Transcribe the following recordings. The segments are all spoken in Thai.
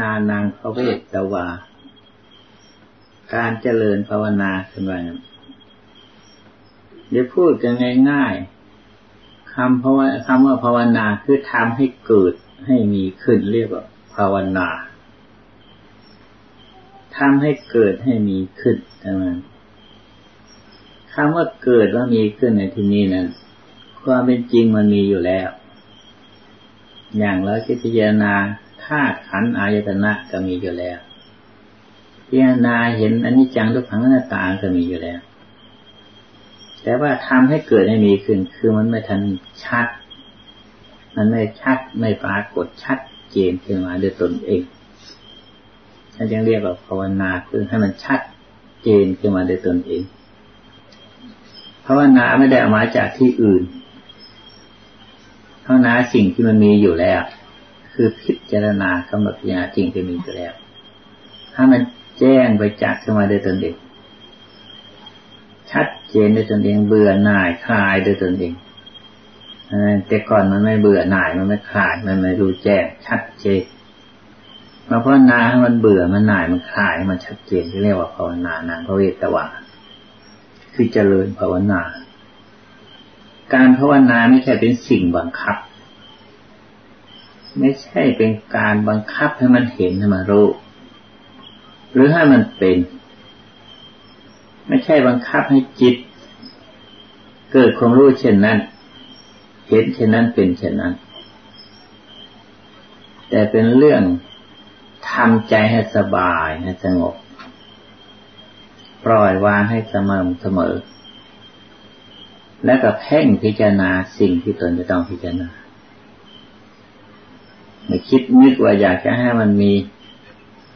นานังพระเวทตวา การเจริญภาวนาขึ้นมาเดี๋ยวพูดกันง่ายๆคำเพราะว่าคำว่าภาวนาคือทำให้เกิดให้มีขึ้นเรียกว่าภาวนาทำให้เกิดให้มีขึ้นใช่ไหมคำว่าเกิดว่ามีขึ้นในที่นี้นั้นความเป็นจริงมันมีอยู่แล้ว อย่างเราพิจารณา ธาตุขันอายตนะก็มีอยู่แล้วพิจารณาเห็นอนิจจังทุกขังหน้าตาก็มีอยู่แล้ว แต่ว่าทำให้เกิดให้มีขึ้น คือมันไม่ทันชัด มันไม่ชัดไม่ปรากฏชัดเจนขึ้นมาด้วยตนเองท่านจึงเรียกว่าภาวนาคือให้มันชัดเจนขึ้นมาด้วยตนเองภาวนาไม่ได้ออกมาจากที่อื่นภาวนาสิ่งที่มันมีอยู่แล้ว คือพิจารณากำหนดพิจารณาจริงที่มีอยู่แล้ว ถ้ามันแจ้งไปจากขึ้นมาด้วยตนเอง ชัดเจนด้วยตนเอง เบื่อหน่ายคลายด้วยตนเองแต่ก่อนมันไม่เบื่อหน่ายมันไม่คลายมันไม่รู้แจ้งชัดเจนมาภาวนาให้มันเบื่อมันหน่ายมันคลายมันชัดเจนที่เรียกว่าภาวนานางพระเวทตวาคือเจริญภาวนา การภาวนาไม่ใช่เป็นสิ่งบังคับ ไม่ใช่เป็นการบังคับให้มันเห็นให้มันรู้ หรือให้มันเป็น ไม่ใช่บังคับให้จิต เกิดความรู้เช่นนั้น เห็นเช่นนั้นเป็นเช่นนั้น แต่เป็นเรื่องทำใจให้สบายให้สงบ ปล่อยวางให้สม่ำเสมอ และก็เพ่งพิจารณาสิ่งที่ตนจะต้องพิจารณา คิดนึกว่าอยากจะให้มันมี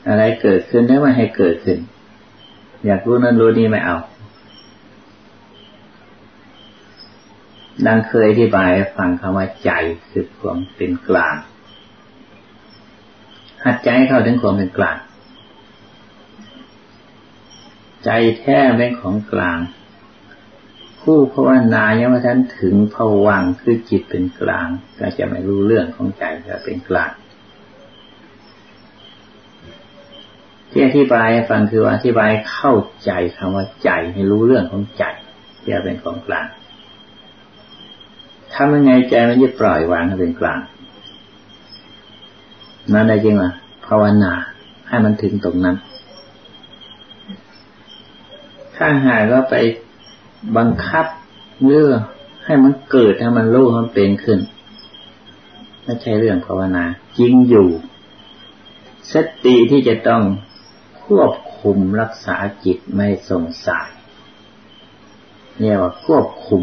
อะไรเกิดขึ้นได้ว่าให้เกิดขึ้น อยากรู้นั้นรู้นี่ไม่เอา ดังเคยอธิบายฟังคำว่าใจคือความเป็นกลาง หัดใจเข้าถึงความเป็นกลาง ใจแท้เป็นของกลาง ผู้ภาวนายังไม่ทันถึงผวังคือจิตเป็นกลาง ก็จะไม่รู้เรื่องของใจจะเป็นกลางที่อธิบายฟังคืออธิบายเข้าใจคำว่าใจให้รู้เรื่องของใจจะเป็นของกลางทำยังไงใจมันจะปล่อยวางให้เป็นกลาง นั่นได้จริงไหมภาวนาให้มันถึงตรงนั้น ถ้าหากว่าไป บังคับเรื่องให้มันเกิดให้มันรู้มันเป็นขึ้น ไม่ใช่เรื่องภาวนา จริงอยู่สติที่จะต้องควบคุมรักษาจิตไม่ส่งสายเนี่ยว่าควบคุม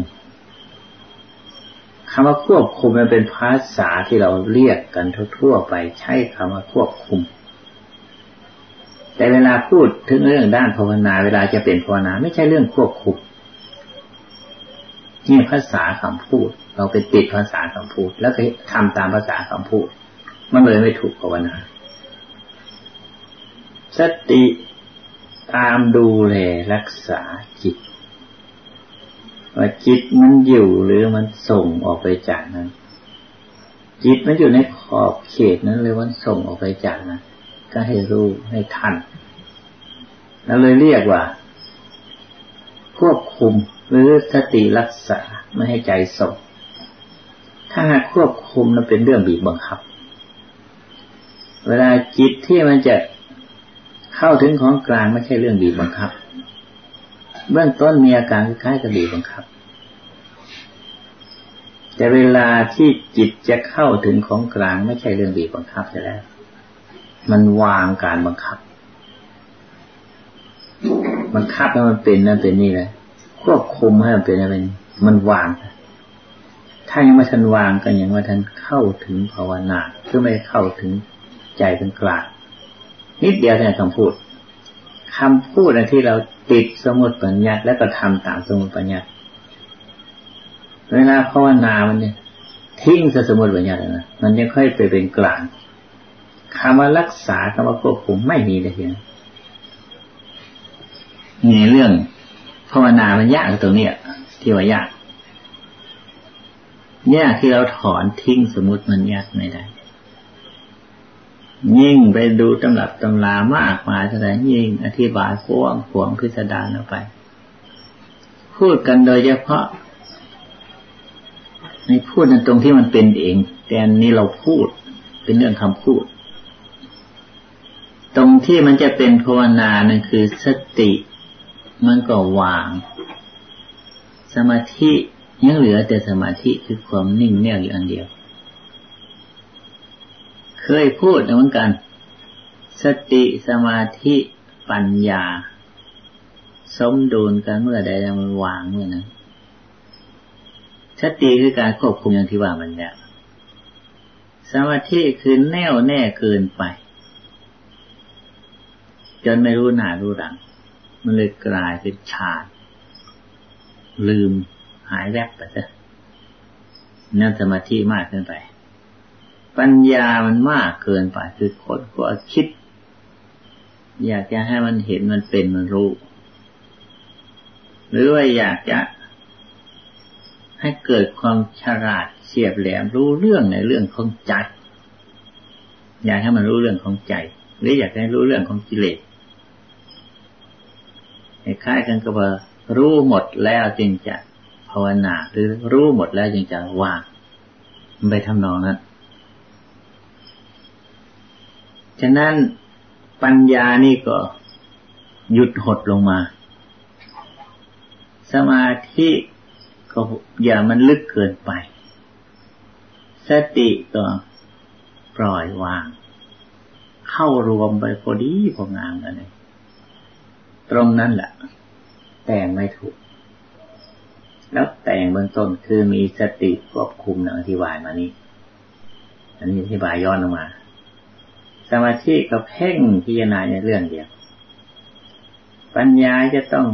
คำว่าควบคุมมันเป็นภาษาที่เราเรียกกันทั่วๆไปใช้คำว่าควบคุม แต่เวลาพูดถึงเรื่องด้านภาวนา เวลาจะเป็นภาวนา ไม่ใช่เรื่องควบคุม นี่ภาษาคำพูด เราไปติดภาษาคำพูด แล้วก็ทำตามภาษาคำพูด มันเลยไม่ถูกภาวนาสติตามดูแลรักษาจิต ว่าจิตมันอยู่หรือมันส่งออกไปจากนั้น จิตมันอยู่ในขอบเขตนั้นเลยมันส่งออกไปจากนั้นก็ให้รู้ให้ทันแล้วเลยเรียกว่าควบคุม หรือสติรักษาไม่ให้ใจส่งถ้าควบคุมนั้นเป็นเรื่องบีบบังคับ เวลาจิตที่มันจะเข้าถึงของกลางไม่ใช่เรื่องบีบบังคับ เบื้องต้นมีอาการคล้ายกับบีบบังคับ แต่เวลาที่จิตจะเข้าถึงของกลางไม่ใช่เรื่องบีบบังคับใช่แล้ว มันวางการบังคับมันคับให้มันเป็นนั่นเป็นนี่เลย ควบคุมให้มันเป็นอะไร มันวาง ถ้ายังไม่ทันวางกันยังไม่ทันเข้าถึงภาวนาคือไม่เข้าถึงใจเป็นกลางนิดเดียวแค่คำพูดคำพูดในที่เราติดสมุดปัญญาแล้วก็ทำตามสมุดปัญญาเวลาภาวนามันเนี่ย ทิ้งสมุดปัญญาเลยนะมันยังค่อยไปเป็นกลางคำว่ารักษาคำว่าควบคุมไม่มีเลยเพียงนี่เรื่อง ภาวนามันยากตรงนี้ที่ว่ายาก เนี่ยที่เราถอนทิ้งสมมติมันยากไม่ได้ ยิ่งไปดูตำรับตำรามากมายเท่าไหร่ยิ่งอธิบายพวงขวงพิสดารออกไป พูดกันโดยเฉพาะ ในพูดในตรงที่มันเป็นเอง แต่นี้เราพูดเป็นเรื่องคำพูด ตรงที่มันจะเป็นภาวนานั่นคือสติ มันก็วาง สมาธิยังเหลือแต่สมาธิคือความนิ่งแน่วอยู่อันเดียว เคยพูดเหมือนกัน สติสมาธิปัญญา สมดุลกันเมื่อใดมันวางเมื่อนั้นสติคือการควบคุมอย่างที่ว่ามันเนี่ยสมาธิคือแน่วแน่เกินไป จนไม่รู้หน้ารู้หลัง มันเลยกลายเป็นฌานลืมหายแวบไปซะนั่นสมาธิมากเกินไป ปัญญามันมากเกินไปคือคนก็คิด อยากจะให้มันเห็นมันเป็นมันรู้ หรือว่าอยากจะให้เกิดความฉลาดเฉียบแหลมรู้เรื่องในเรื่องของใจ อยากให้มันรู้เรื่องของใจ หรืออยากให้รู้เรื่องของกิเลส คล้ายกันกับว่ารู้หมดแล้วจึงจะภาวนาหรือรู้หมดแล้วจึงจะวางไปทำนองนั้นฉะนั้นปัญญานี่ก็หยุดหดลงมา สมาธิก็อย่ามันลึกเกินไป สติก็ปล่อยวาง เข้ารวมไปพอดีพองามกันเลย ตรงนั้นแหละแต่งไม่ถูก แล้วแต่งเบื้องต้นคือมีสติควบคุมนะอธิบายมานี้ อันนี้อธิบายย้อนลงมา สมาธิก็เพ่งพิจารณาในเรื่องเดียว ปัญญาจะต้อง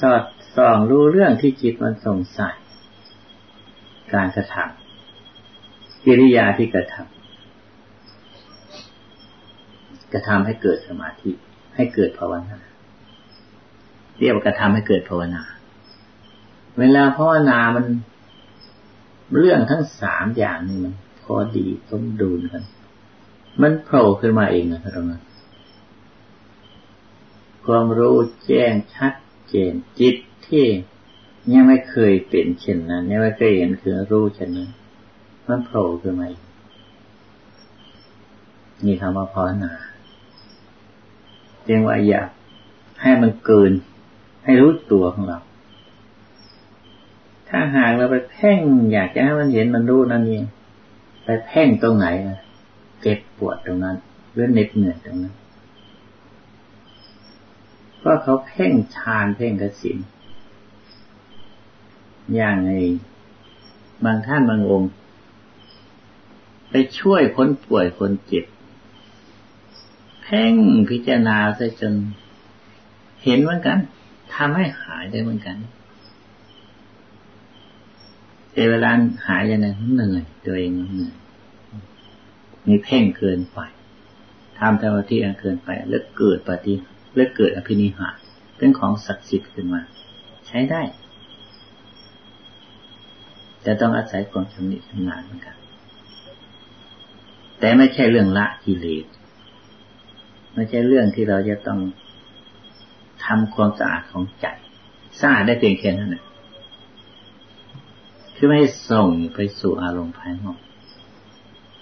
สอดส่องรู้เรื่องที่จิตมันสงสัยการกระทำกิริยาที่กระทำกระทำให้เกิดสมาธิ ให้เกิดภาวนาเรียกว่ากระทำให้เกิดภาวนา เวลาภาวนามัน เรื่องทั้งสามอย่างนี้มันพอดีสมดุลกัน มันโผล่ขึ้นมาเองนะครับตรงนั้นความรู้แจ้งชัดเจนจิตที่ยังไม่เคยเป็นเช่นนั้นยังไม่เคยเห็นคือรู้เช่นนั้นมันโผล่ขึ้นมานี่คำว่าภาวนา เรียกว่าอยากให้มันเกิน ให้รู้ตัวของเรา ถ้าหากเราไปเพ่งอยากจะให้มันเห็นมันรู้นั่นเองไปเพ่งตรงไหนเจ็บปวดตรงนั้นหรือเหน็ดเหนื่อยตรงนั้นเพราะเขาเพ่งฌานเพ่งกสินอย่างในบางท่านบางองค์ ไปช่วยคนป่วยคนเจ็บ พ่งพิจารณาซะจนเห็นเหมือนกันทำให้หายได้เหมือนกันแต่เวลาหายยังไงเหนื่อยตัวเองเหนื่อยมีเพ่งเกินไปทำสมาธิเกินไป แล้วเกิดปฏิแล้วเกิดอภินิหารเป็นของศักดิ์สิทธิ์ขึ้นมา ใช้ได้จะต้องอาศัยความชำนิชำนาญเหมือนกัน แต่ไม่ใช่เรื่องละกิเลส ไม่ใช่เรื่องที่เราจะต้องทำความสะอาดของใจสะอาดได้เพียงแค่นั้นแหละคือไม่ส่งไปสู่อารมณ์ภายนอก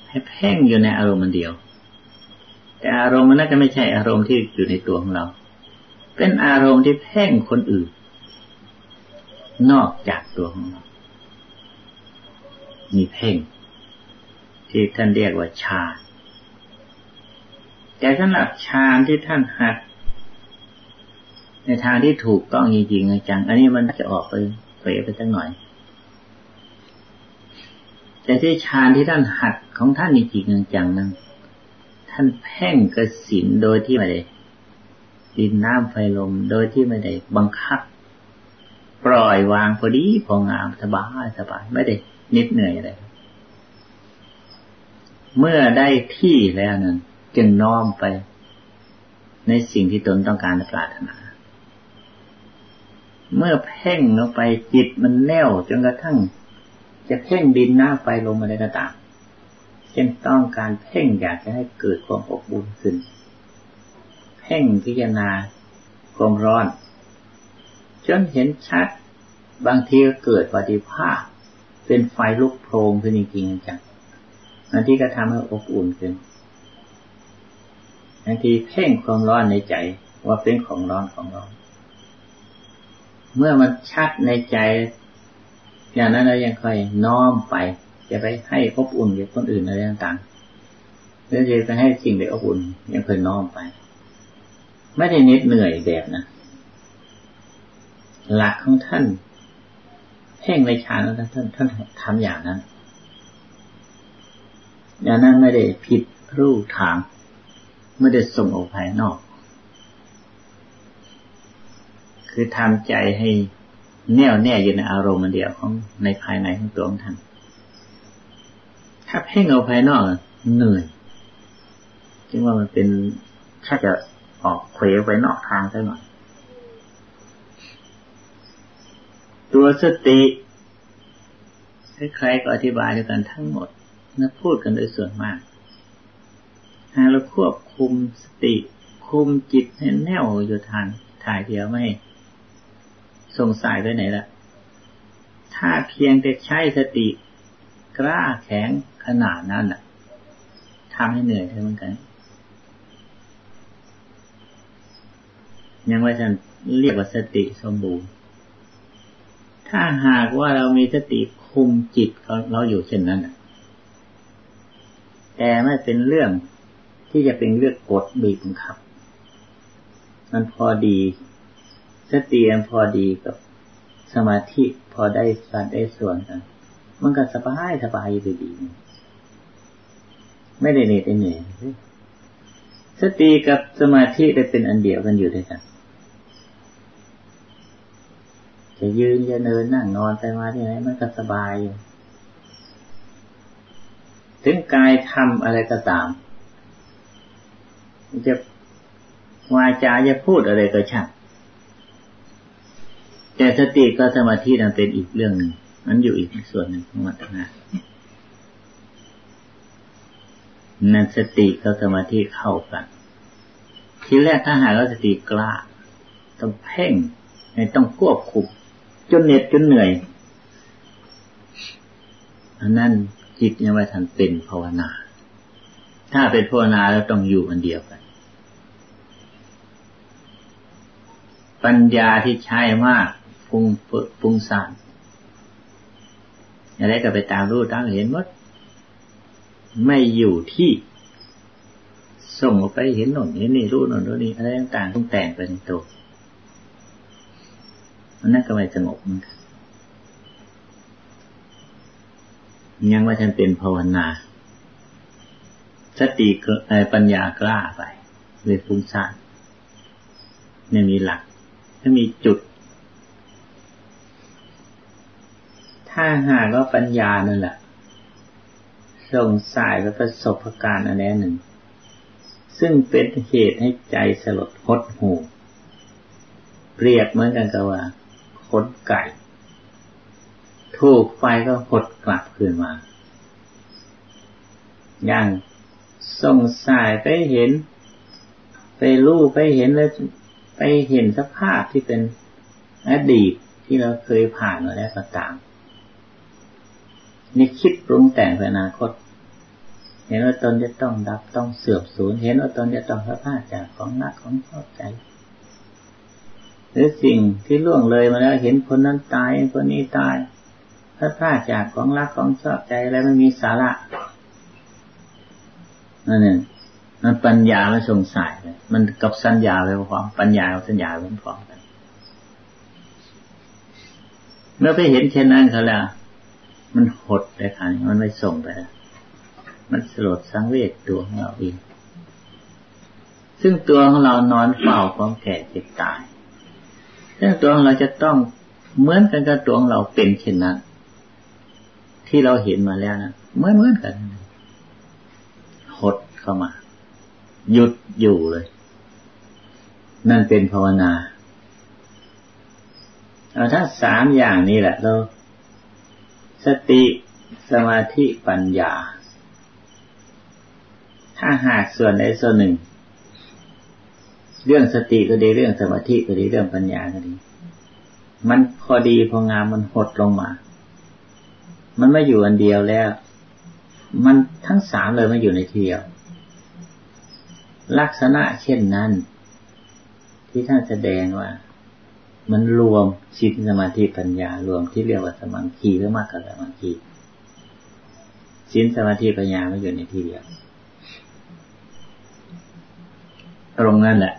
ให้แพ่งอยู่ในอารมณ์มันเดียว แต่อารมณ์มันน่าจะไม่ใช่อารมณ์ที่อยู่ในตัวของเรา เป็นอารมณ์ที่แพ่งคนอื่น นอกจากตัวของเรา มีเพ่ง ที่ท่านเรียกว่าฌา แต่สำหรับฌานที่ท่านหัด ในทางที่ถูกต้องจริงๆจังอันนี้มันจะออกไปเปรไปสักหน่อย แต่ที่ฌานที่ท่านหัดของท่านจริงๆจังนั้นท่านแพ่งกระสินโดยที่ไม่ได้ดินน้ำไฟลมโดยที่ไม่ได้บังคับ ปล่อยวางพอดีพองามสบายสบายไม่ได้นิดเหนื่อยอะไรเมื่อได้ที่แล้วนั้น จึงน้อมไป ในสิ่งที่ตนต้องการปรารถนา เมื่อเพ่งลงไปจิตมันแน่วจนกระทั่ง จะเพ่งดินหน้าไฟลงมาได้ก็ตามจึงต้องการเพ่งอยากจะให้เกิดความอบอุ่นขึ้น เพ่งพิจารณาความร้อนจนเห็นชัดบางทีก็เกิดปฏิภาคเป็นไฟลุกโพลงขึ้นจริงๆจังบางทีก็ทำให้อบอุ่นขึ้นางทีเพ่งความร้อนในใจว่าเป็นของร้อนของร้อน เมื่อมันชัดในใจ อย่างนั้นเรายังค่อยน้อมไป จะไปให้อบอุ่นกับคนอื่นอะไรต่างๆหรือจะไปให้สิ่งใดอบอุ่น ยังเคยน้อมไป ไม่ได้นิดเหนื่อยแบบนะหลักของท่านเพ่งในฌานนั้นท่านท่านทำอย่างนั้นอย่างนั้นไม่ได้ผิดรูปทาง ไม่ได้ส่งออกภายนอก คือทำใจให้แน่วแน่อยู่ในอารมณ์เดียวของในภายในของตัวของท่านถ้าเพ่งเอาภายนอกเหนื่อยจึงว่ามันเป็นถ้าจะออกเขวไปนอกทางซะหน่อย ตัวสติใครๆก็อธิบายด้วยกันทั้งหมดนะพูดกันโดยส่วนมาก หาเราควบคุมสติคุมจิตให้แน่วอยู่ทางถ่ายเดียวไม่สงสายไปไหนละถ้าเพียงแต่ใช้สติ กล้าแข็งขนาดนั้นอะทำให้เหนื่อยเหมือนกัน ยังว่าฉันเรียกว่าสติสมบูรณ์ ถ้าหากว่าเรามีสติคุมจิตเราอยู่เช่นนั้นแต่ไม่เป็นเรื่อง ที่จะเป็นเรื่องกดบีบบังคับ มันพอดีสติมันพอดีกับสมาธิพอได้สันได้ส่วนกัน มันก็สบายสบายอยู่ดี ไม่ได้เหน็ดเหนื่อยสติกับสมาธิได้เป็นอันเดียวกันอยู่ด้วยกันจะยืนจะเดินนั่งนอนไปมาที่ไหนมันก็สบายอยู่ถึงกายทำอะไรก็ตาม จะวาจาจะพูดอะไรก็ช่างแต่สติกับสมาธินั้นเป็นอีกเรื่องหนึ่งมันอยู่อีกส่วนหนึ่งของมัตนะนั่นสติกับสมาธิเข้ากัน ทีแรกถ้าหากเราสติกล้า ต้องเพ่งต้องควบคุมจนเหน็ดจนเหนื่อยอันนั้นจิตยังไม่ทันเป็นภาวนา ถ้าเป็นภาวนาแล้วต้องอยู่อันเดียวกัน ปัญญาที่ใช้มากฟุ้งฟุ้งซ่านอะไรก็ไปตามรู้ตามเห็นหมด ไม่อยู่ที่ส่งออกไปเห็นหน่นเห็นนี่รู้หน่นรู้นี่อะไรต่างๆต้องแต่งไปในตัวมันนั่นก็ไม่สงบเหมือนกันยังว่าฉันเป็นภาวนา สติปัญญากล้าไปเลยฟุ้งซ่านไม่มีหลัก ไม่มีจุด ถ้าหากว่าปัญญานั่นแหละส่งสายไปประสบการณ์อันนี้หนึ่ง ซึ่งเป็นเหตุให้ใจสลดหดหูเปรียบเหมือนกันกับว่าขนไก่ถูกไฟก็หดกลับคืนมา อย่างส่งสายไปเห็น ไปรู้ไปเห็นแล้ว ไปเห็นสภาพที่เป็นอดีตที่เราเคยผ่านมาแล้วก็ตามนี่คิดปรุงแต่งไปอนาคต เห็นว่าตนจะต้องดับต้องเสื่อมสูญ เห็นว่าตนจะต้องพระพาจากของนักของชอบใจ หรือสิ่งที่ล่วงเลยมาแล้วเห็นคนนั้นตายคนนี้ตายพระพาจากของรักของชอบใจอะไรไม่มีสาระนั่นเอง มันปัญญาไม่สงสัยเลยมันกับสัญญาไปพร้อมปัญญากับสัญญาไปพร้อมกันเมื่อไปเห็นเช่นนั้นเขาแล้วมันหดเลยค่ะมันไม่ส่งไปมันสลดสังเวชตัวของเราเองซึ่งตัวของเรานอนเฝ้าความแก่เจ็บตาย ซึ่งตัวของเราจะต้องเหมือนกันกับตัวของเราเป็นเช่นนั้น ที่เราเห็นมาแล้วนะเหมือนเหมือนกัน หดเข้ามา หยุดอยู่เลย นั่นเป็นภาวนาเอาถ้าสามอย่างนี้แหละเราสติสมาธิปัญญา ถ้าหากส่วนใดส่วนหนึ่ง เรื่องสติก็ดีเรื่องสมาธิก็ดีเรื่องปัญญาก็ดี มันพอดีพองามมันหดลงมา มันไม่อยู่อันเดียวแล้ว มันทั้งสามเลยมาอยู่ในทีเดียว ลักษณะเช่นนั้น ที่ท่านแสดงว่า มันรวมสิทสมาธิปัญญารวมที่เรียกว่าสมังคีหรือมากกว่าสมังคีสินสมาธิปัญญาไมาอยู่ในที่เดียวตรงนั้นแหละ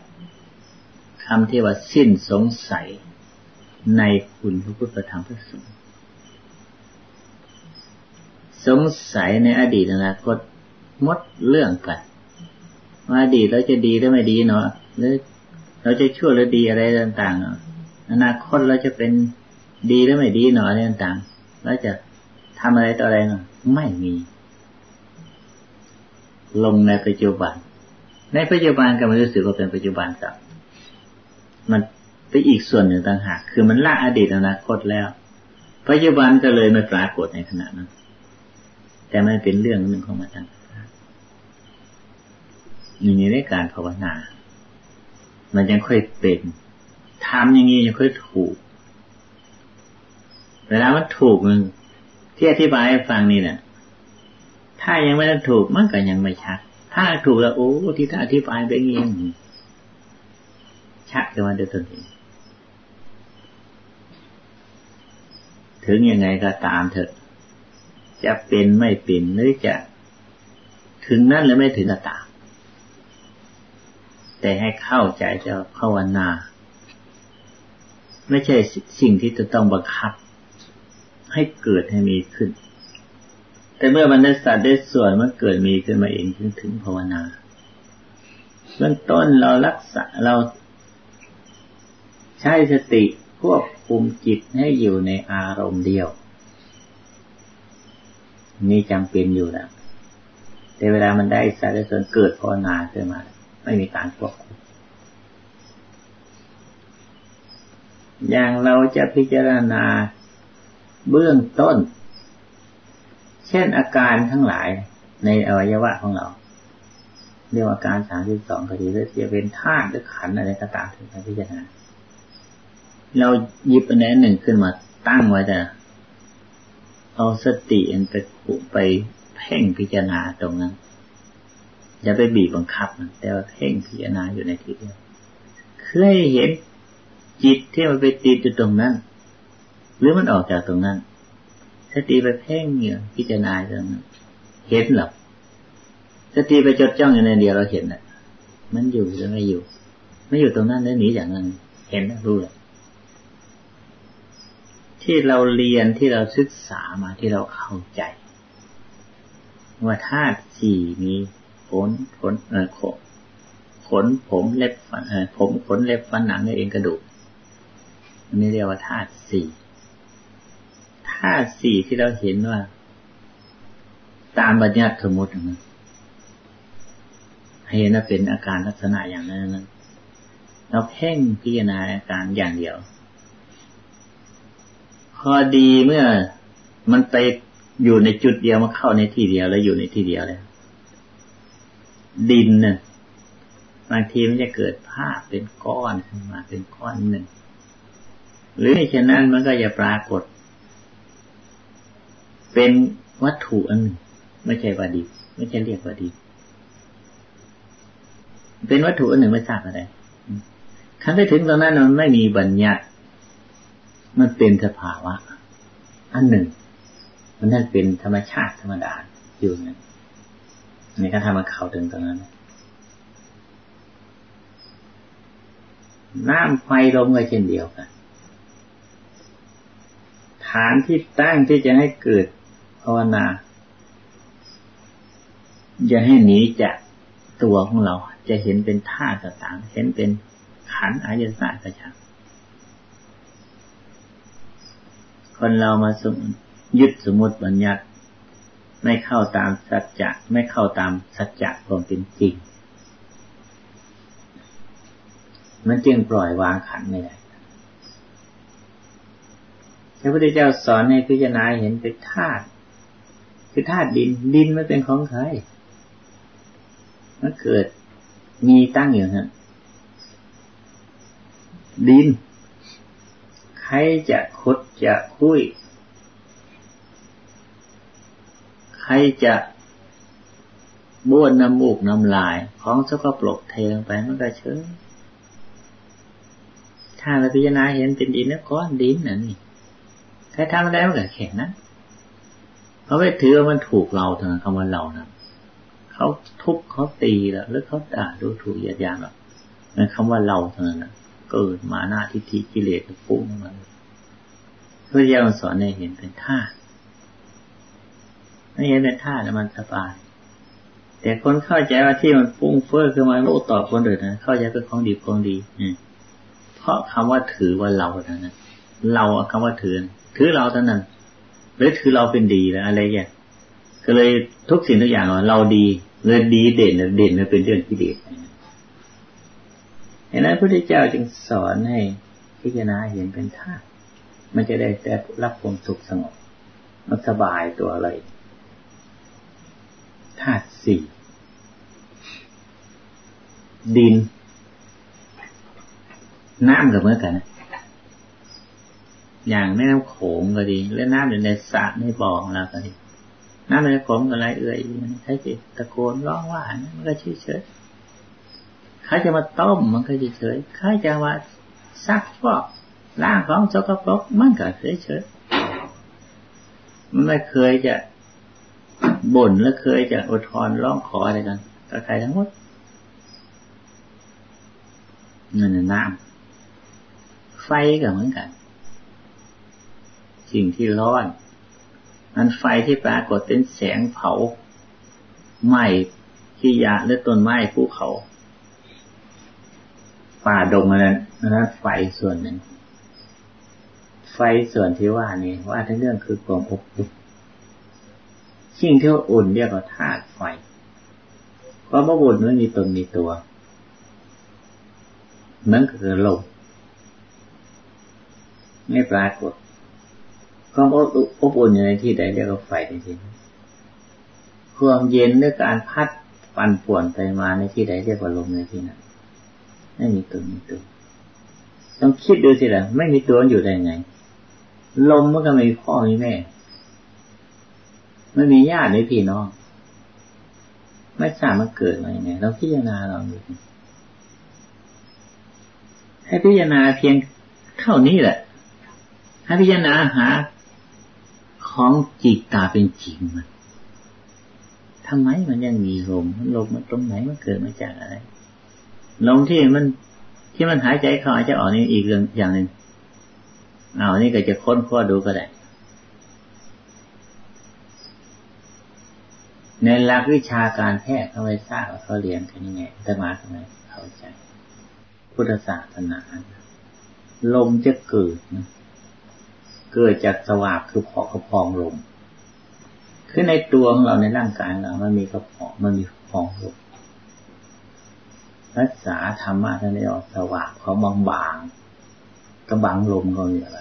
คำที่ว่าสิ้นสงสัยในคุณพระพุทธธรรมพระสงฆ์สงสัยในอดีตอนาคตมดเรื่องกัน ว่าอดีตเราจะดีหรือไม่ดีเนาะหรือเราจะชั่วหรือดีอะไรต่างๆนะอนาคตเราจะเป็นดีหรือไม่ดีเนาะอะไรต่างๆเราจะทำอะไรต่ออะไรเนาะไม่มี ลงในปัจจุบัน ในปัจจุบันก็มันรู้สึกว่าเป็นปัจจุบันกับมันไปอีกส่วนหนึ่งต่างหาก คือมันละอดีตอนาคตแล้ว ปัจจุบันก็เลยไม่ปรากฏในขณะนั้น แต่ไม่เป็นเรื่องหนึ่งของมันทั้ง อย่างนี้ในการภาวนา มันยังค่อยเป็นทำอย่างนี้ยังค่อยถูก เวลามันถูกมันที่อธิบายให้ฟังนี่เนี่ยถ้ายังไม่ได้ถูกมันก็ยังไม่ชัด ถ้าถูกแล้วโอ้ที่ท่าอธิบายไปเงี้ชัดขึ้นมาด้วยตนเองถึงยังไงก็ตามเถอะ จะเป็นไม่เป็นหรือจะ ถึงนั่นหรือไม่ถึงก็ตาม แต่ให้เข้าใจจะภาวนา ไม่ใช่สิ่งที่จะต้องบังคับ ให้เกิดให้มีขึ้น แต่เมื่อมันได้สัตว์ได้ส่วนมันเกิดมีขึ้นมาเองถึงถึงภาวนาเบื้องต้นเรารักษาเราใช้สติควบคุมจิตให้อยู่ในอารมณ์เดียว นี่จำเป็นอยู่แล้วแต่เวลามันได้สัตว์ได้ส่วนเกิดภาวนาขึ้นมา ไม่มีการควบคุมอย่างเราจะพิจารณาเบื้องต้น เช่นอาการทั้งหลายในอวัยวะของเรา เรียกว่าการสามสิบสองก็ดีหรือจะเป็นธาตุหรือขันอะไรก็ตามถึงการพิจารณา เราหยิบอันไหนหนึ่งขึ้นมาตั้งไว้แต่เอาสติอันไปไปเพ่งพิจารณาตรงนั้น อย่าไปบีบบังคับมันแต่ว่าเพ่งพิจารณาอยู่ในที่เดียวเคยเห็นจิตที่มันไปติดอยู่ตรงนั้น หรือมันออกจากตรงนั้นสติไปเพ่งเนี่ยพิจารณาตรงนั้นเห็นหรอสติไปจดจ้องอยู่ในเดียวเราเห็นน่ะมันอยู่หรือไม่อยู่ ไม่อยู่ตรงนั้นแล้วหนีอย่างนั้น เห็นรู้เลยที่เราเรียนที่เราศึกษามาที่เราเข้าใจ ว่าธาตุสี่มี ขนขนเออขนขนผมเล็บเออผมขนเล็บฟันหนังเองกระดูกอันนี้เรียกว่าธาตุสี่ธาตุสี่ที่เราเห็นว่า ตามบัญญัติสมมตินเห็นว่าเป็นอาการลักษณะอย่างนั้นนั้นเราเพ่งพิจารณาอาการอย่างเดียว พอดีเมื่อมันไปอยู่ในจุดเดียวมาเข้าในที่เดียวแล้วอยู่ในที่เดียวแล้ว ดินเนี่ยบางทีมันจะเกิดภาพเป็นก้อนขึ้นมาเป็นก้อนหนึ่ง หรือฉะนั้นมันก็จะปรากฏ เป็นวัตถุอันหนึ่งไม่ใช่ว่าดีไม่ใช่เรียกว่าดีเป็นวัตถุอันหนึ่งไม่ทราบอะไรครั้งไปถึงตรงนั้นมันไม่มีบัญญัติ มันเป็นสภาวะ อันหนึ่ง มันนั่นเป็นธรรมชาติธรรมดาอยู่นั่น นี่ก็ทำมาเขาถึงตรงนั้น น้ำไฟลมก็เช่นเดียวกัน ฐานที่ตั้งที่จะให้เกิดภาวนาอย่าให้หนีจากตัวของเรา จะเห็นเป็นท่าต่างๆเห็นเป็นขันอายตนะกระชังคนเรามาสมยึดสมมติบัญญัติ ไม่เข้าตามสัจจะไม่เข้าตามสัจจะความเป็นจริง มันจึงปล่อยวางขันไม่ได้พระพุทธเจ้าสอนให้พิจารณาเห็นเป็นธาตุคือธาตุดินดินไม่เป็นของใครมันเกิดมีตั้งอยู่นะดิน ใครจะคดจะคุย ใครจะบ้วนน้ำมูกน้ำลายของสกปรกเทลงไปมันก็เชื่อถ้าเราพิจารณาเห็นเป็นดินแล้วก้อนดินน่ะนี่ใครทำอะไรมันก็แข็งนะเขาไม่ถือว่ามันถูกเราทางคำว่าเรานะเขาทุบเขาตีแล้วหรือเขาด่าดูถูกเหยียดหยามหรอกนั่นคำว่าเราเท่านั้นนะเกิดมาหน้าทิฏฐิกิเลสฟุ้งมาพระเจ้าสอนให้เห็นเป็นท่า ไม่เห็นเป็นท่าแล้วมันสบาย แต่คนเข้าใจว่าที่มันฟุ้งเฟ้อขึ้นมาโลต่อคนอื่นนะเข้าใจเป็นของดีของดีอืเพราะคำว่าถือว่าเราเท่านั้นเราคำว่าถือ ถือเราเท่านั้นหรือถือเราเป็นดีแล้วอะไรอย่างก็เลยทุกสิ่งทุกอย่างเราดีเลยดีเด่นเด่นมันเป็นเรื่องที่ดีเห็นนั้นพระพุทธเจ้าจึงสอนให้พิจารณาเห็นเป็นธาตุมันจะได้แต่รับความสุขสงบ มันสบายตัวเลย ธาตุสี่ดิน น้ำกับเมื่อกันนะอย่างแม่น้ำโขงก็ดี และน้ำอยู่ในสระในบ่อของเราก็ดี น้ำในโขงอะไรเอ่ยมันใช้จิตะโกนร้องว่ามันก็เฉยเฉยใครจะมาต้มมันก็เฉยเฉยใครจะมาซักฟอกล้างของสกปรกมันก็เฉยเฉยมันไม่เคยจะ บ่นและเคยจะอดทนร้องขออะไรกันกับใครทั้งหมดนั่นน้ำไฟก็เหมือนกัน สิ่งที่ร้อนอันไฟที่ปรากฏเป็นแสงเผาไหม้ขี้ยาและต้นไม้ภูเขา ป่าดงอะไรนั้นไฟส่วนหนึ่ง ไฟส่วนที่ว่านี่ว่าทั้งเรื่องคือความอบอุ่น สิ่งที่อุ่นเรียกว่าธาตุไฟควาะมอบอุ่นมันมีตนมีตัวเหมือนกับลมไม่ปรากฏความอบอุ่นอยู่ในที่ใดเรียกว่าไฟในที่นั้นความเย็นด้วยการพัดปั่นป่วนไปมาในที่ใดเรียกว่าลมในที่นั้นไม่มีตัวมีตัว ต้องคิดดูสิละไม่มีตัวอยู่ได้ไง ลมมันก็ไม่มีพ่อมีแม่ ไม่มีญาติหรือพี่น้องไม่ทราบมันเกิดมาอย่างไงเราพิจารณาเราดูให้พิจารณาเพียงเท่านี้แหละให้พิจารณาหาของจิตตาเป็นจริงมันทำไมมันยังมีลมลมมันตรงไหนมันเกิดมาจากอะไรลมที่มันที่มันหายใจเข้าหายใจออกนี่อีกเรื่องอย่างหนึ่งเอานี่ก็จะค้นคว้าดูก็ได้ ในหลักวิชาการแพทย์เขาไปทราบเขาเรียนกันยังไงแต่มาทำไมเข้าใจ พุทธศาสนา ลมจะเกิดนะเกิดจากสวาบคือเพาะกระพองลมคือในตัวของเราในร่างกายเรามันมีกระเพาะมันมีพองลมรักษาธรรมะท่านได้ออกสวาบเขาบางบางกระบังลมเขาอยู่อะไร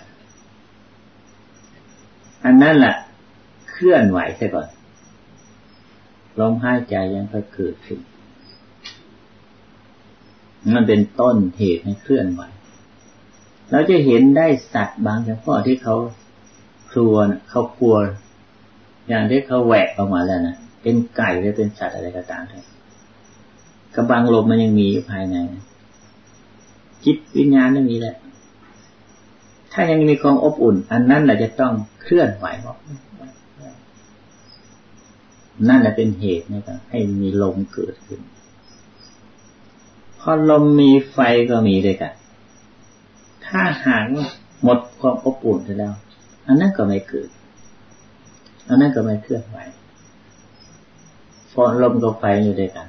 อันนั้นแหละเคลื่อนไหวใช่ก่อน ลมหายใจยังก็เกิดขึ้น มันเป็นต้นเหตุให้เคลื่อนไหว เราจะเห็นได้สัตว์บางเฉพาะที่เขาครัวเขาครัว อย่างที่เขาแหวกออกมาแล้วนะเป็นไก่หรือเป็นสัตว์อะไรก็ตามเถอะกระบังลมมันยังมีอยู่ภายในจิตวิญญาณไม่มีแหละ ถ้ายังมีความอบอุ่น อันนั้นแหละจะต้องเคลื่อนไหวออก นั่นแหละเป็นเหตุนะครับให้มีลมเกิดขึ้น พอลมมีไฟก็มีด้วยกัน ถ้าหากหมดความอบอุ่นไปแล้ว อันนั้นก็ไม่เกิด อันนั้นก็ไม่เคลื่อนไหวฟอนลมกับไฟอยู่ด้วยกัน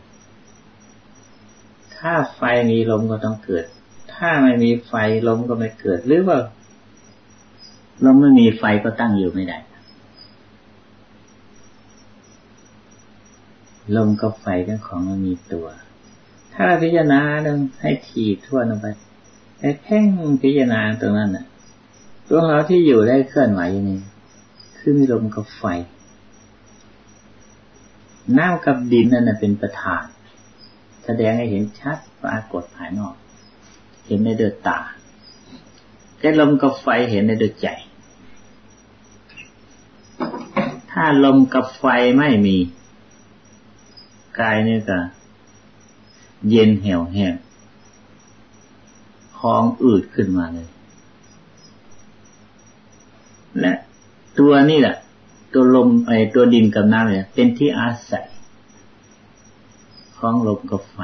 ถ้าไฟมีลมก็ต้องเกิด ถ้าไม่มีไฟลมก็ไม่เกิด หรือว่าลมไม่มีไฟก็ตั้งอยู่ไม่ได้ ลมกับไฟเป็นของมันมีตัว ถ้าพิจารณาต้องให้ทีทั่วลงไปไอ้แท่งพิจารณาตรงนั้นน่ะ ตัวเราที่อยู่ได้เคลื่อนไหวอย่างนี้คือมีลมกับไฟ น้ำกับดินนั่นเป็นประธาน แสดงให้เห็นชัดปรากฏภายนอก เห็นในเดือดตาแต่ลมกับไฟเห็นในเดือดใจ ถ้าลมกับไฟไม่มี กายนี่ก็เย็นเหี่ยวแห้งท้องอืดขึ้นมาเลย และตัวนี่แหละ ตัวลมไอตัวดินกับน้ำเนี่ยเป็นที่อาศัยของลมกับไฟ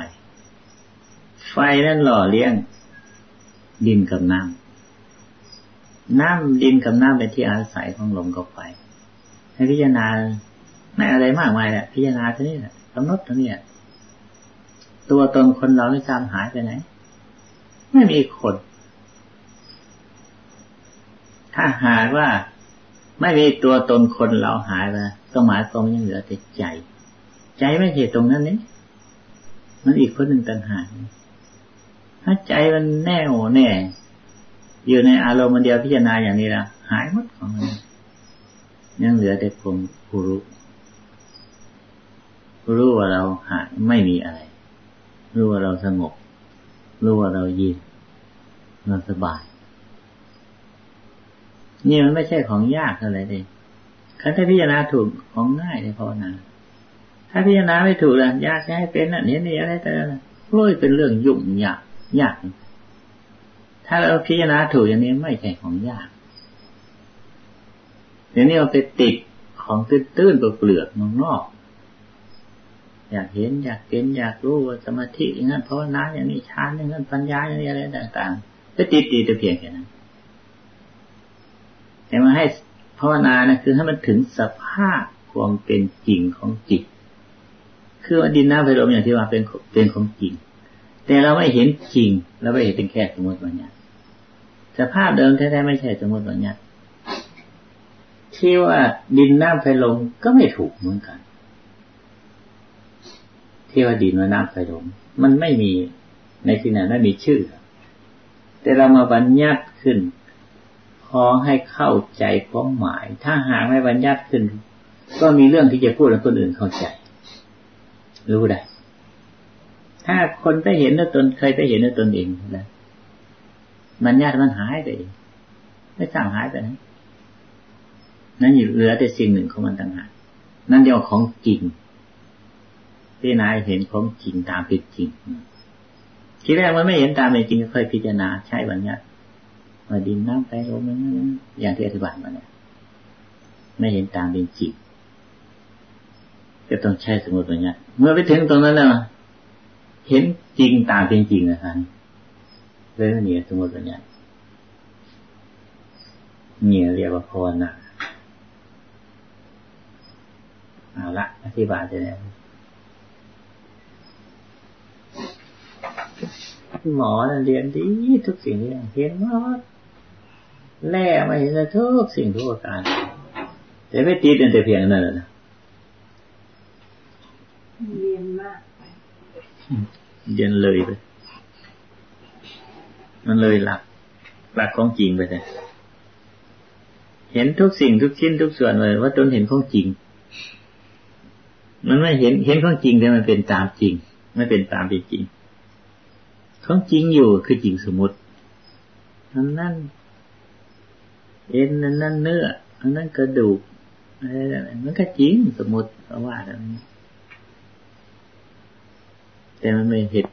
ไฟนั่นหล่อเลี้ยง ดินกับน้ำน้ำดินกับน้ำเป็นที่อาศัยของลมกับไฟให้พิจารณาไม่อะไรมากมายแหละพิจารณาเท่านี้แหละ กำหนดเท่านี้ตัวตนคนเราไม่จำหายไปไหน ไม่มีคน ถ้าหากว่าไม่มีตัวตนคนเราหายไปก็หมายความยังเหลือแต่ใจ ใจไม่ใช่ตรงนั้นนี่มันอีกคนหนึ่งต่างหากถ้าใจมันแน่วแน่ อยู่ในอารมณ์เดียวพิจารณาอย่างนี้แล้วหายหมดของมันยังเหลือแต่คมผู้รู้ รู้ว่าเราหายไม่มีอะไร รู้ว่าเราสงบ รู้ว่าเรายินเราสบาย นี่มันไม่ใช่ของยากอะไรเลยคันถ้าพิจารณาถูกของง่ายในภาวนา ถ้าพิจารณาไม่ถูกเลยยากให้เป็นอันนี้นี่อะไรแต่ร้อยเป็นเรื่องยุ่งยากยาก ถ้าเราพิจารณาถูกอย่างนี้ไม่ใช่ของยากเดี๋ยวนี้เราไปติดของตื้นๆเปลือกนอก อยากเห็นอยากเป็นอยากรู้สมาธิอย่างนั้นภาวนาอย่างนี้ฌานอย่างนั้นปัญญาอย่างนี้อะไรต่างๆก็ติดติดแต่เพียงแค่นั้นแต่มาให้ภาวนานะคือให้มันถึงสภาพความเป็นจริงของจิต คือว่าดินน้ำไฟลมอย่างที่ว่าเป็นเป็นของจริง แต่เราไม่เห็นจริงเราไม่เห็นเป็นแค่สมมติบัญญัติสภาพเดิมแท้ๆไม่ใช่สมมติบัญญัติที่ว่าดินน้ำไฟลมก็ไม่ถูกเหมือนกัน ที่ว่าดินว่าน้ำไฟลมมันไม่มีในที่นั้นไม่มีชื่อ แต่เรามาบัญญัติขึ้นพอให้เข้าใจความหมาย ถ้าหากไม่บัญญัติขึ้น ก็มีเรื่องที่จะพูดให้คนอื่นเข้าใจ รู้ได้ ถ้าคนไปเห็นด้วยตนเคยไปเห็นด้วยตนเองนะบัญญัติมันหายไปเองไม่สั่งหายไปนะนั่นอยู่เหลือแต่สิ่งหนึ่งของมันต่างหากนั่นเดียวของจริง พี่นายเห็นของจริงตามเป็นจริงทีแรกมันไม่เห็นตามเป็นจริงค่อยพิจารณาใช่วันนี้มาดินน้ำไฟลมอย่างที่อธิบายมาเนี่ยไม่เห็นตามเป็นจริงก็ต้องใช้สมมติวันนี้เมื่อไปถึงตรงนั้นแล้วเห็นจริงตามเป็นจริงนะครับเลยเนี่ยสมมติวันนี้เนี่ยเรียกว่าภาวนาเอาละอธิบายจะแล้ว หมอเรียนดีทุกสิ่งอย่างเห็นหมดแล่ไม่เห็นทุกสิ่งทุกประการ แต่ไม่ติดแต่เพียงนั้นนะเรียนมากเรียนเลยไปมันเลยหลัก หลักของจริงไปเลยเห็นทุกสิ่งทุกชิ้นทุกส่วนเลย ว่าตนเห็นของจริง มันไม่เห็นเห็นของจริงแต่มันเป็นตามจริง ไม่เป็นตามเป็นจริง ของจริงอยู่คือจริงสมมติอันนั้นเอ็นนั่นนั่นเนื้ออันนั้นกระดูกอะไรมันก็จริงสมมติเพราะว่าแบบนี้แต่มันไม่เห็น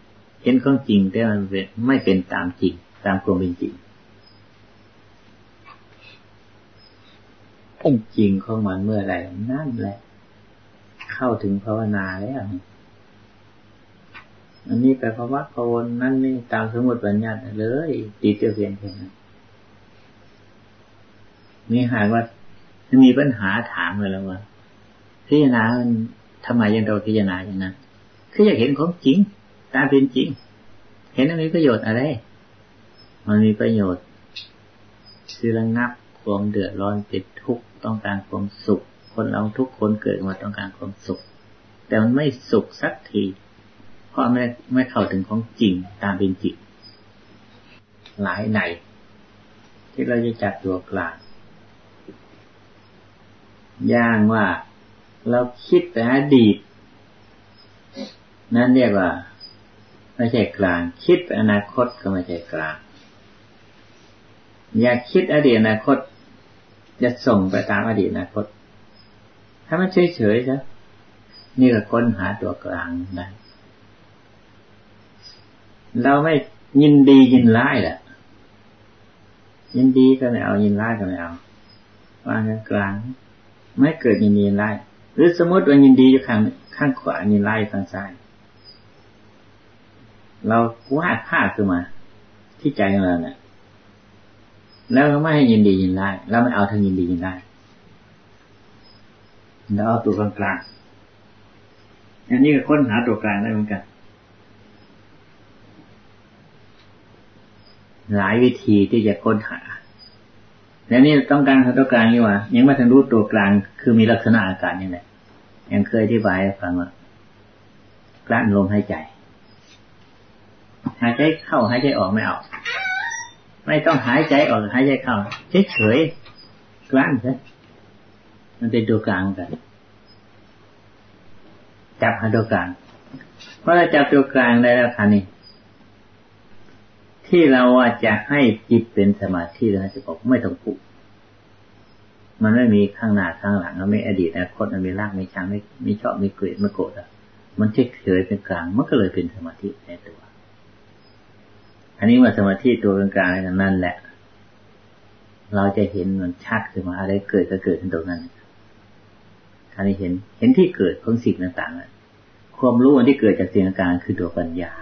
เห็นของจริง แต่มันไม่เป็นตามจริง ตามความเป็นจริงจริงของมันเมื่อไหร่นั่นแหละ เข้าถึงภาวนาแล้ว อันนี้ไปภาวะภาวนนั่นนี่ตามสมุดปัญญาเลยตีเตียวเพียงแค่นั้นมีหายว่ามีปัญหาถามเลยแล้วว่าพิจารณาทำไมยังเราพิจารณาอย่างนั้นคืออยากเห็นของจริง ตามเป็นจริง เห็นมันมีประโยชน์อะไร มันมีประโยชน์คือระงับความเดือดร้อนเป็นทุกข์ต้องการความสุข คนเราทุกคนเกิดมาต้องการความสุข แต่มันไม่สุขสักที เพราะไม่ไม่เข้าถึงของจริงตามเป็นจริงหลายในที่เราจะจัดตัวกลางย่างว่าเราคิดแต่อดีต นั่นเรียกว่า ไม่ใช่กลาง คิดอนาคตก็ไม่ใช่กลาง อยากคิดอดีตอนาคต จะส่งไปตามอดีตอนาคต ถ้ามันเฉยเฉยซะนี่ก็ค้นหาตัวกลางได้ เราไม่ยินดียินร้ายแหละยินดีก็ไม่เอายินร้ายก็ไม่เอาวางกลางไม่เกิดยินดียินร้ายหรือสมมติว่ายินดีอยู่ข้างข้างขวายินร้ายอยู่ข้างซ้ายเราวาดภาพขึ้นมา ที่ใจของเราเนี่ยแล้วก็ไม่ให้ยินดียินร้ายเราไม่เอาทั้งยินดียินร้ายเราเอาตัวกลางกลางอันนี้ก็ค้นหาตัวกลางได้เหมือนกัน หลายวิธีที่จะค้นหา แล้วนี่ต้องการหาตัวกลางนี่ว่า ยังไม่ทันรู้ตัวกลางคือมีลักษณะอาการยังไงยังเคยอธิบายให้ฟังว่ากลั้นลมหายใจหายใจเข้าหายใจออกไม่ออกไม่ต้องหายใจออกหายใจเข้าเฉยๆกลั้นใช่มันเป็นตัวกลางกัน จับหาตัวกลางเพราะเราจับตัวกลางได้แล้วค่ะนี่ ที่เราว่าจะให้จิตเป็นสมาธิแล้วจะบอกไม่ต้องปลุกมันไม่มีข้างหน้าข้างหลังมันไม่อดีตอนาคตมันไม่รากไม่ชังไม่ไม่ชอบไม่เกลียดไม่โกรธอะมันเฉยเฉยเป็นกลาง มันก็เลยเป็นสมาธิในตัว อันนี้ว่าสมาธิตัวกลางๆนั่นแหละ เราจะเห็นมันชัดขึ้นมาอะไรเกิดก็เกิดที่ตรงนั้นอันนี้เห็น เห็นที่เกิดของสิ่งต่างๆความรู้อันที่เกิดจากสิ่งต่างๆคือตัวปัญญา